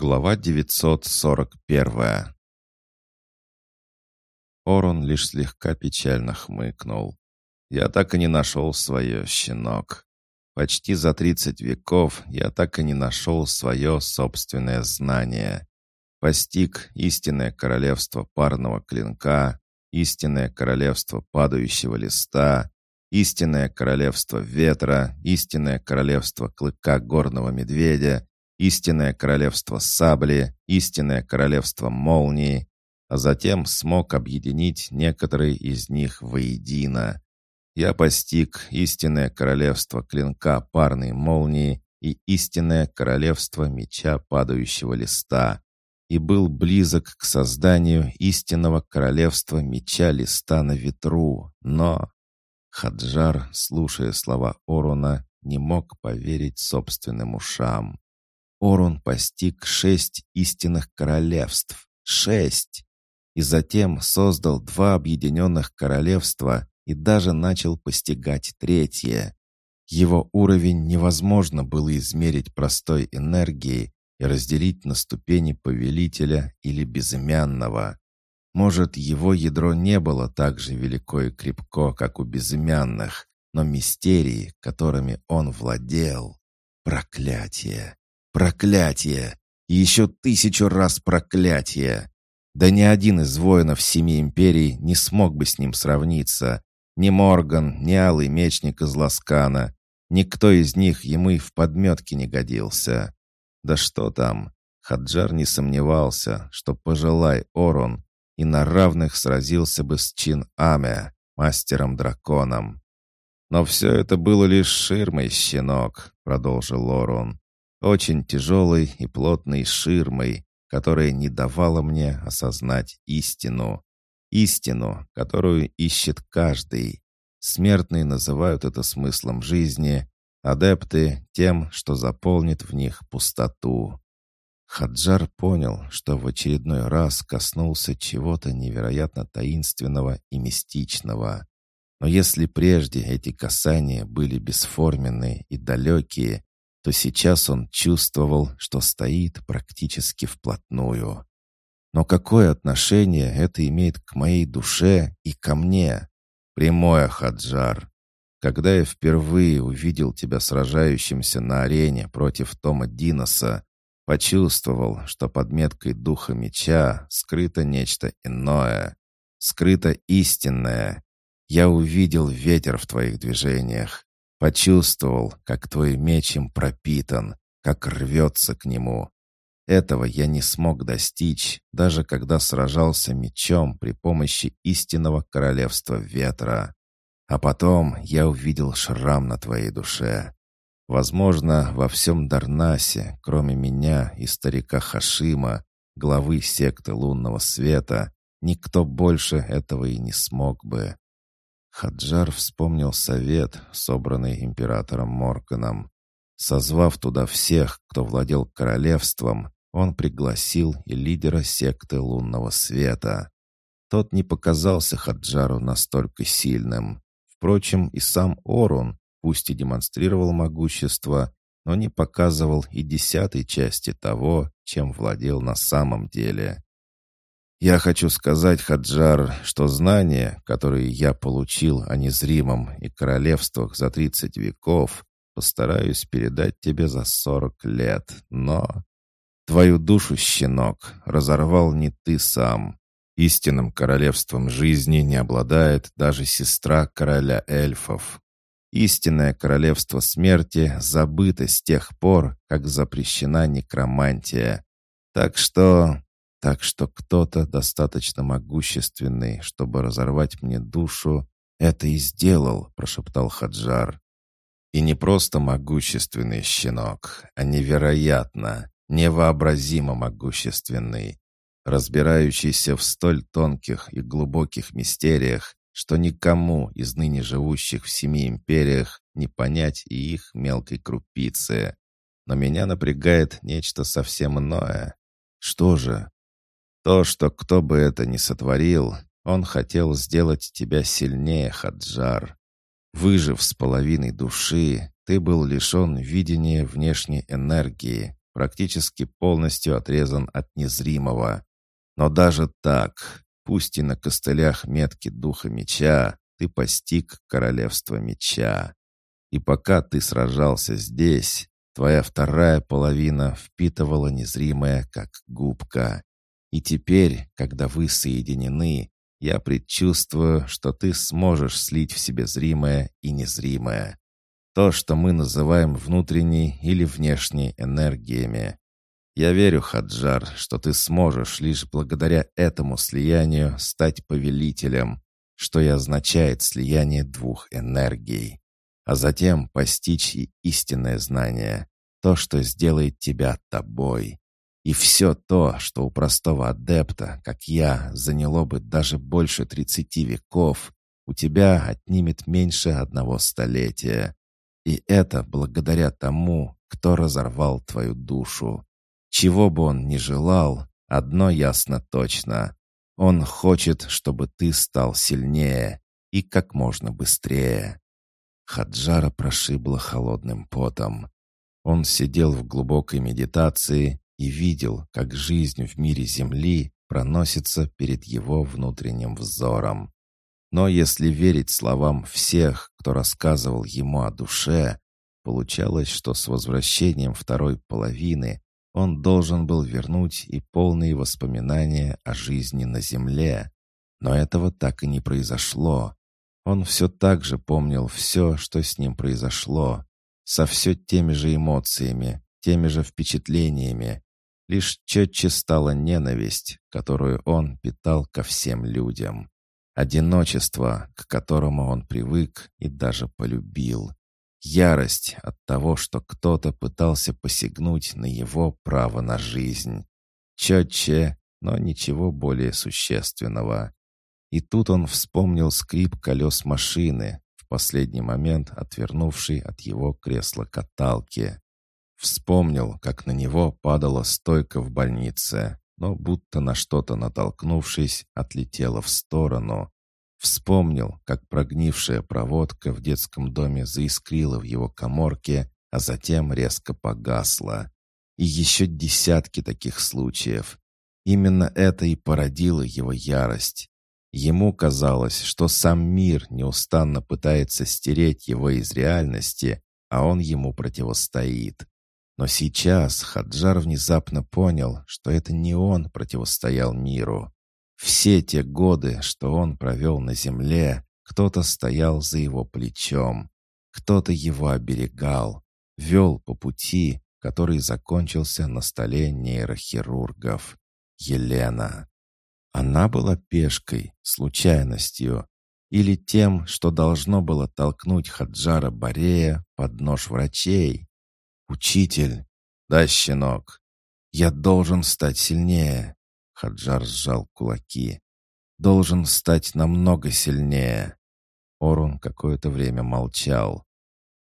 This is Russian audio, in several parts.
Глава 941 Орон лишь слегка печально хмыкнул. «Я так и не нашел свое, щенок. Почти за тридцать веков я так и не нашел свое собственное знание. Постиг истинное королевство парного клинка, истинное королевство падающего листа, истинное королевство ветра, истинное королевство клыка горного медведя истинное королевство сабли, истинное королевство молнии, а затем смог объединить некоторые из них воедино. Я постиг истинное королевство клинка парной молнии и истинное королевство меча падающего листа, и был близок к созданию истинного королевства меча листа на ветру, но... Хаджар, слушая слова Оруна, не мог поверить собственным ушам. Орун постиг шесть истинных королевств. Шесть! И затем создал два объединенных королевства и даже начал постигать третье. Его уровень невозможно было измерить простой энергией и разделить на ступени повелителя или безымянного. Может, его ядро не было так же велико и крепко, как у безымянных, но мистерии, которыми он владел... Проклятие! Проклятие! И еще тысячу раз проклятие! Да ни один из воинов Семи Империй не смог бы с ним сравниться. Ни Морган, ни Алый Мечник из Ласкана. Никто из них ему и в подметке не годился. Да что там, Хаджар не сомневался, что пожелай Орон, и на равных сразился бы с Чин Аме, мастером-драконом. «Но все это было лишь ширмой, щенок», — продолжил Орон очень тяжелой и плотной ширмой, которая не давала мне осознать истину. Истину, которую ищет каждый. Смертные называют это смыслом жизни, адепты — тем, что заполнит в них пустоту. Хаджар понял, что в очередной раз коснулся чего-то невероятно таинственного и мистичного. Но если прежде эти касания были бесформенные и далекие, то сейчас он чувствовал, что стоит практически вплотную. Но какое отношение это имеет к моей душе и ко мне? Прямое, Хаджар. Когда я впервые увидел тебя сражающимся на арене против Тома Диноса, почувствовал, что под меткой духа меча скрыто нечто иное, скрыто истинное. Я увидел ветер в твоих движениях, Почувствовал, как твой меч им пропитан, как рвется к нему. Этого я не смог достичь, даже когда сражался мечом при помощи истинного королевства ветра. А потом я увидел шрам на твоей душе. Возможно, во всем Дарнасе, кроме меня и старика Хашима, главы секты лунного света, никто больше этого и не смог бы. Хаджар вспомнил совет, собранный императором Морганом. Созвав туда всех, кто владел королевством, он пригласил и лидера секты лунного света. Тот не показался Хаджару настолько сильным. Впрочем, и сам Орун, пусть и демонстрировал могущество, но не показывал и десятой части того, чем владел на самом деле. Я хочу сказать, Хаджар, что знания, которые я получил о незримом и королевствах за тридцать веков, постараюсь передать тебе за сорок лет, но... Твою душу, щенок, разорвал не ты сам. Истинным королевством жизни не обладает даже сестра короля эльфов. Истинное королевство смерти забыто с тех пор, как запрещена некромантия. Так что так что кто-то достаточно могущественный, чтобы разорвать мне душу, это и сделал, прошептал Хаджар. И не просто могущественный щенок, а невероятно, невообразимо могущественный, разбирающийся в столь тонких и глубоких мистериях, что никому из ныне живущих в семи империях не понять и их мелкой крупицы. Но меня напрягает нечто совсем иное. Что же? То, что кто бы это ни сотворил, он хотел сделать тебя сильнее, Хаджар. Выжив с половиной души, ты был лишен видения внешней энергии, практически полностью отрезан от незримого. Но даже так, пусть и на костылях метки духа меча, ты постиг королевство меча. И пока ты сражался здесь, твоя вторая половина впитывала незримое, как губка. И теперь, когда вы соединены, я предчувствую, что ты сможешь слить в себе зримое и незримое. То, что мы называем внутренней или внешней энергиями. Я верю, Хаджар, что ты сможешь лишь благодаря этому слиянию стать повелителем, что и означает слияние двух энергий, а затем постичь и истинное знание, то, что сделает тебя тобой. И все то, что у простого адепта, как я, заняло бы даже больше тридцати веков, у тебя отнимет меньше одного столетия. И это благодаря тому, кто разорвал твою душу. Чего бы он ни желал, одно ясно точно. Он хочет, чтобы ты стал сильнее и как можно быстрее. Хаджара прошибло холодным потом. Он сидел в глубокой медитации и видел, как жизнь в мире Земли проносится перед его внутренним взором. Но если верить словам всех, кто рассказывал ему о душе, получалось, что с возвращением второй половины он должен был вернуть и полные воспоминания о жизни на Земле. Но этого так и не произошло. Он все так же помнил все, что с ним произошло, со все теми же эмоциями, теми же впечатлениями, Лишь четче стала ненависть, которую он питал ко всем людям. Одиночество, к которому он привык и даже полюбил. Ярость от того, что кто-то пытался посягнуть на его право на жизнь. Четче, но ничего более существенного. И тут он вспомнил скрип колес машины, в последний момент отвернувший от его кресла каталки. Вспомнил, как на него падала стойка в больнице, но будто на что-то натолкнувшись, отлетела в сторону. Вспомнил, как прогнившая проводка в детском доме заискрила в его коморке, а затем резко погасла. И еще десятки таких случаев. Именно это и породило его ярость. Ему казалось, что сам мир неустанно пытается стереть его из реальности, а он ему противостоит. Но сейчас Хаджар внезапно понял, что это не он противостоял миру. Все те годы, что он провел на земле, кто-то стоял за его плечом, кто-то его оберегал, вел по пути, который закончился на столе нейрохирургов. Елена. Она была пешкой, случайностью, или тем, что должно было толкнуть Хаджара Барея под нож врачей. «Учитель!» «Да, щенок!» «Я должен стать сильнее!» Хаджар сжал кулаки. «Должен стать намного сильнее!» Орун какое-то время молчал.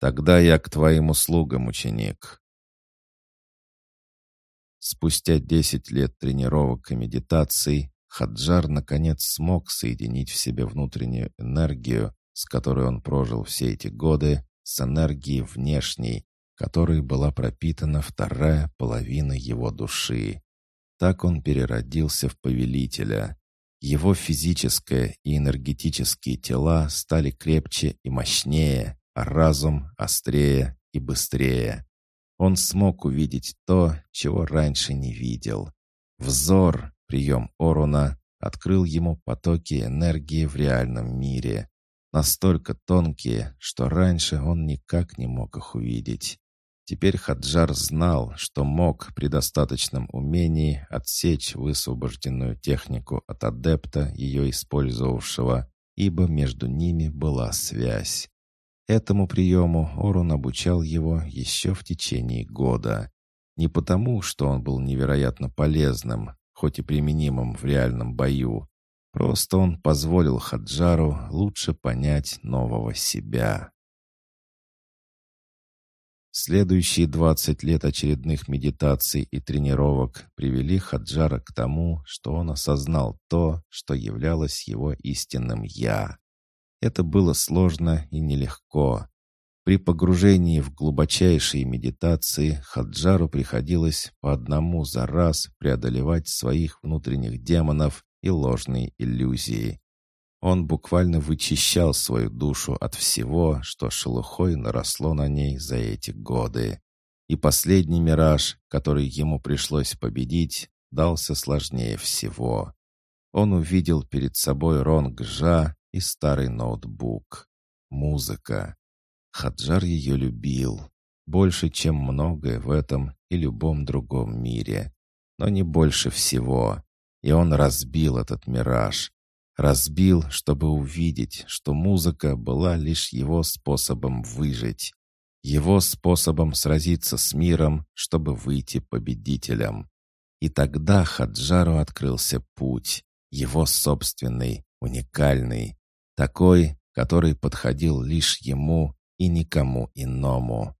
«Тогда я к твоим услугам, ученик!» Спустя десять лет тренировок и медитаций Хаджар наконец смог соединить в себе внутреннюю энергию, с которой он прожил все эти годы, с энергией внешней, которой была пропитана вторая половина его души. Так он переродился в повелителя. Его физическое и энергетические тела стали крепче и мощнее, а разум острее и быстрее. Он смог увидеть то, чего раньше не видел. Взор, прием Оруна, открыл ему потоки энергии в реальном мире. Настолько тонкие, что раньше он никак не мог их увидеть. Теперь Хаджар знал, что мог при достаточном умении отсечь высвобожденную технику от адепта, ее использовавшего, ибо между ними была связь. Этому приему Орун обучал его еще в течение года. Не потому, что он был невероятно полезным, хоть и применимым в реальном бою. Просто он позволил Хаджару лучше понять нового себя. Следующие 20 лет очередных медитаций и тренировок привели Хаджара к тому, что он осознал то, что являлось его истинным «я». Это было сложно и нелегко. При погружении в глубочайшие медитации Хаджару приходилось по одному за раз преодолевать своих внутренних демонов и ложные иллюзии. Он буквально вычищал свою душу от всего, что шелухой наросло на ней за эти годы. И последний мираж, который ему пришлось победить, дался сложнее всего. Он увидел перед собой Ронгжа и старый ноутбук. Музыка. Хаджар ее любил. Больше, чем многое в этом и любом другом мире. Но не больше всего. И он разбил этот мираж, Разбил, чтобы увидеть, что музыка была лишь его способом выжить. Его способом сразиться с миром, чтобы выйти победителем. И тогда Хаджару открылся путь. Его собственный, уникальный. Такой, который подходил лишь ему и никому иному.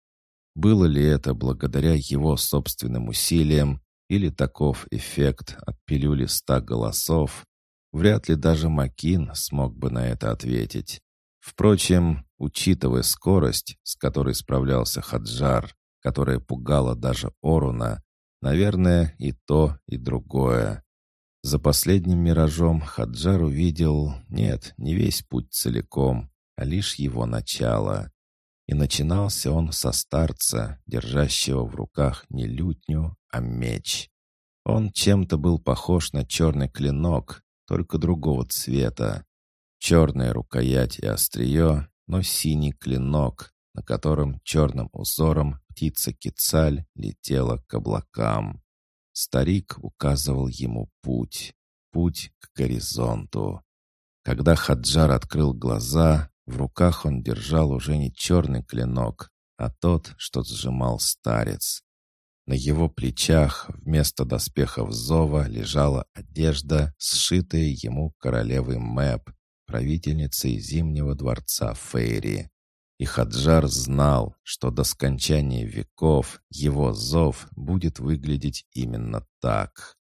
Было ли это благодаря его собственным усилиям или таков эффект от пилюли ста голосов, Вряд ли даже Макин смог бы на это ответить. Впрочем, учитывая скорость, с которой справлялся Хаджар, которая пугала даже Оруна, наверное, и то, и другое. За последним миражом Хаджар увидел, нет, не весь путь целиком, а лишь его начало. И начинался он со старца, держащего в руках не лютню, а меч. Он чем-то был похож на черный клинок, только другого цвета. Черная рукоять и острие, но синий клинок, на котором черным узором птица Кицаль летела к облакам. Старик указывал ему путь, путь к горизонту. Когда Хаджар открыл глаза, в руках он держал уже не черный клинок, а тот, что сжимал старец. На его плечах вместо доспехов Зова лежала одежда, сшитая ему королевой Мэп, правительницей Зимнего дворца Фейри. И Хаджар знал, что до скончания веков его зов будет выглядеть именно так.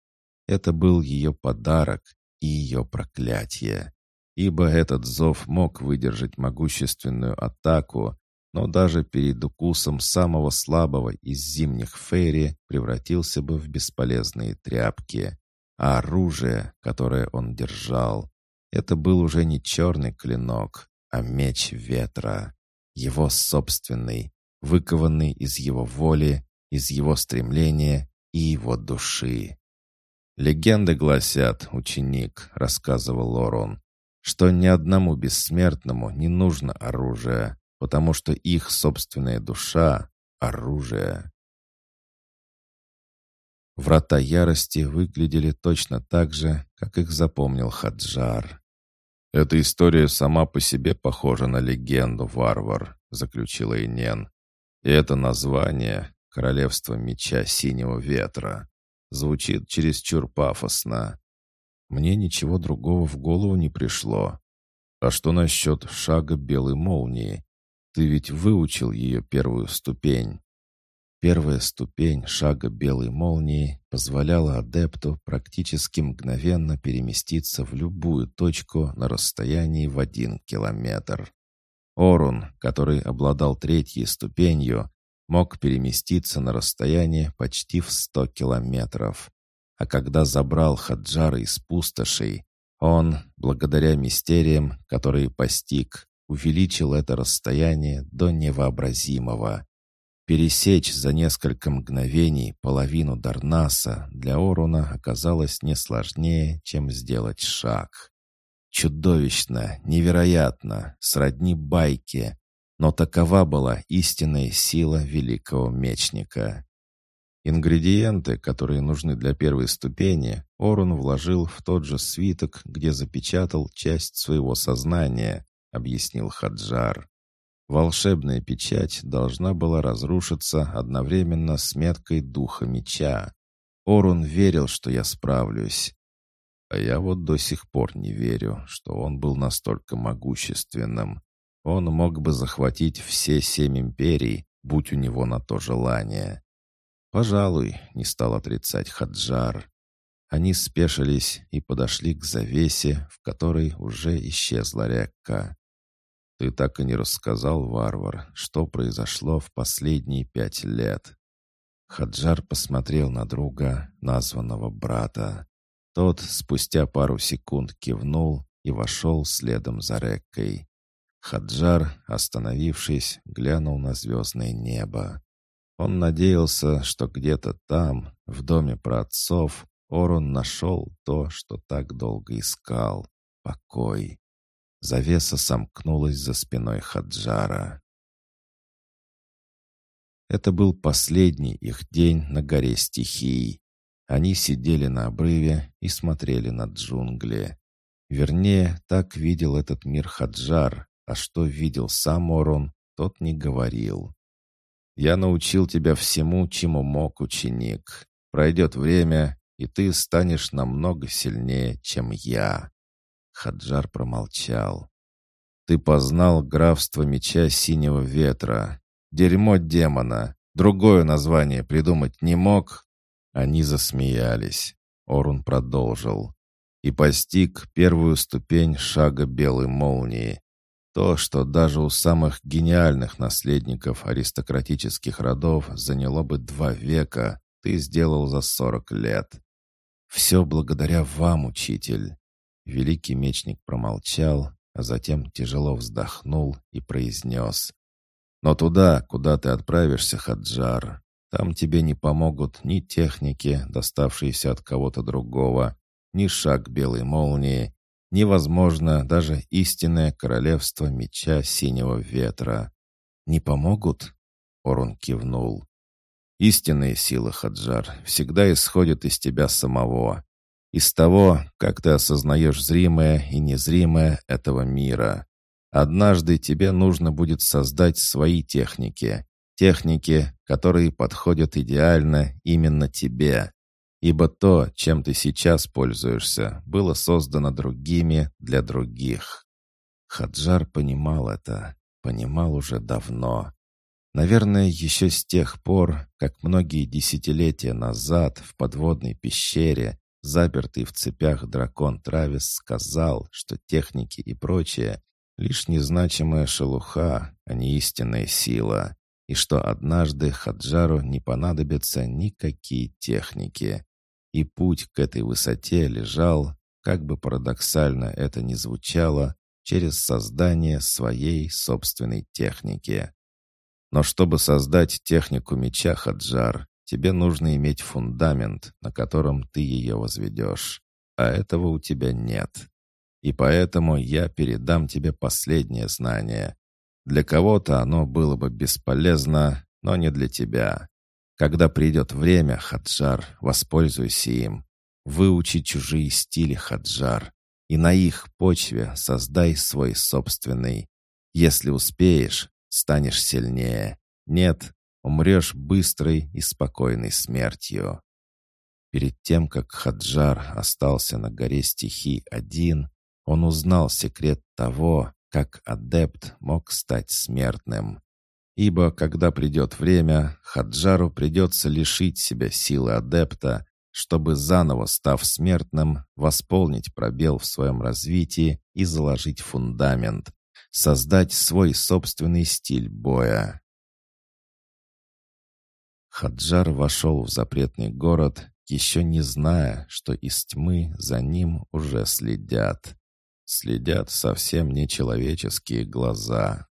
Это был ее подарок и ее проклятие. Ибо этот зов мог выдержать могущественную атаку, но даже перед укусом самого слабого из зимних фейри превратился бы в бесполезные тряпки. А оружие, которое он держал, это был уже не черный клинок, а меч ветра. Его собственный, выкованный из его воли, из его стремления и его души. «Легенды гласят, ученик», — рассказывал Лорон, «что ни одному бессмертному не нужно оружие, потому что их собственная душа — оружие. Врата ярости выглядели точно так же, как их запомнил Хаджар. «Эта история сама по себе похожа на легенду, варвар», — заключила Инен. «И это название — Королевство Меча Синего Ветра. Звучит чересчур пафосно. Мне ничего другого в голову не пришло. А что насчет шага белой молнии? Ты ведь выучил ее первую ступень. Первая ступень шага белой молнии позволяла адепту практически мгновенно переместиться в любую точку на расстоянии в один километр. Орун, который обладал третьей ступенью, мог переместиться на расстояние почти в сто километров. А когда забрал Хаджара из пустошей, он, благодаря мистериям, которые постиг, увеличил это расстояние до невообразимого. Пересечь за несколько мгновений половину Дарнаса для Оруна оказалось не сложнее, чем сделать шаг. Чудовищно, невероятно, сродни байке, но такова была истинная сила великого мечника. Ингредиенты, которые нужны для первой ступени, Орун вложил в тот же свиток, где запечатал часть своего сознания, — объяснил Хаджар. Волшебная печать должна была разрушиться одновременно с меткой духа меча. Орун верил, что я справлюсь. А я вот до сих пор не верю, что он был настолько могущественным. Он мог бы захватить все семь империй, будь у него на то желание. Пожалуй, не стал отрицать Хаджар. Они спешились и подошли к завесе, в которой уже исчезла река. Ты так и не рассказал, варвар, что произошло в последние пять лет». Хаджар посмотрел на друга, названного брата. Тот спустя пару секунд кивнул и вошел следом за Реккой. Хаджар, остановившись, глянул на звездное небо. Он надеялся, что где-то там, в доме праотцов, Орон нашел то, что так долго искал — покой. Завеса сомкнулась за спиной Хаджара. Это был последний их день на горе стихий. Они сидели на обрыве и смотрели на джунгли. Вернее, так видел этот мир Хаджар, а что видел сам Орон, тот не говорил. «Я научил тебя всему, чему мог ученик. Пройдет время, и ты станешь намного сильнее, чем я». Хаджар промолчал. «Ты познал графство меча синего ветра. Дерьмо демона. Другое название придумать не мог?» Они засмеялись. Орун продолжил. И постиг первую ступень шага белой молнии. То, что даже у самых гениальных наследников аристократических родов заняло бы два века, ты сделал за сорок лет. Все благодаря вам, учитель. Великий мечник промолчал, а затем тяжело вздохнул и произнес. «Но туда, куда ты отправишься, Хаджар, там тебе не помогут ни техники, доставшиеся от кого-то другого, ни шаг белой молнии, невозможно даже истинное королевство меча синего ветра. «Не помогут?» — Орун кивнул. «Истинные силы, Хаджар, всегда исходят из тебя самого, из того, как ты осознаешь зримое и незримое этого мира. Однажды тебе нужно будет создать свои техники, техники, которые подходят идеально именно тебе. Ибо то, чем ты сейчас пользуешься, было создано другими для других. Хаджар понимал это, понимал уже давно. Наверное, еще с тех пор, как многие десятилетия назад в подводной пещере, запертый в цепях дракон Травис сказал, что техники и прочее — лишь незначимая шелуха, а не истинная сила, и что однажды Хаджару не понадобятся никакие техники. И путь к этой высоте лежал, как бы парадоксально это ни звучало, через создание своей собственной техники. Но чтобы создать технику меча Хаджар, тебе нужно иметь фундамент, на котором ты ее возведешь. А этого у тебя нет. И поэтому я передам тебе последнее знание. Для кого-то оно было бы бесполезно, но не для тебя. Когда придет время, Хаджар, воспользуйся им. Выучи чужие стили, Хаджар, и на их почве создай свой собственный. Если успеешь, станешь сильнее. Нет, умрешь быстрой и спокойной смертью. Перед тем, как Хаджар остался на горе стихий один, он узнал секрет того, как адепт мог стать смертным. Ибо, когда придет время, Хаджару придется лишить себя силы адепта, чтобы, заново став смертным, восполнить пробел в своем развитии и заложить фундамент, создать свой собственный стиль боя. Хаджар вошел в запретный город, еще не зная, что из тьмы за ним уже следят. Следят совсем нечеловеческие глаза.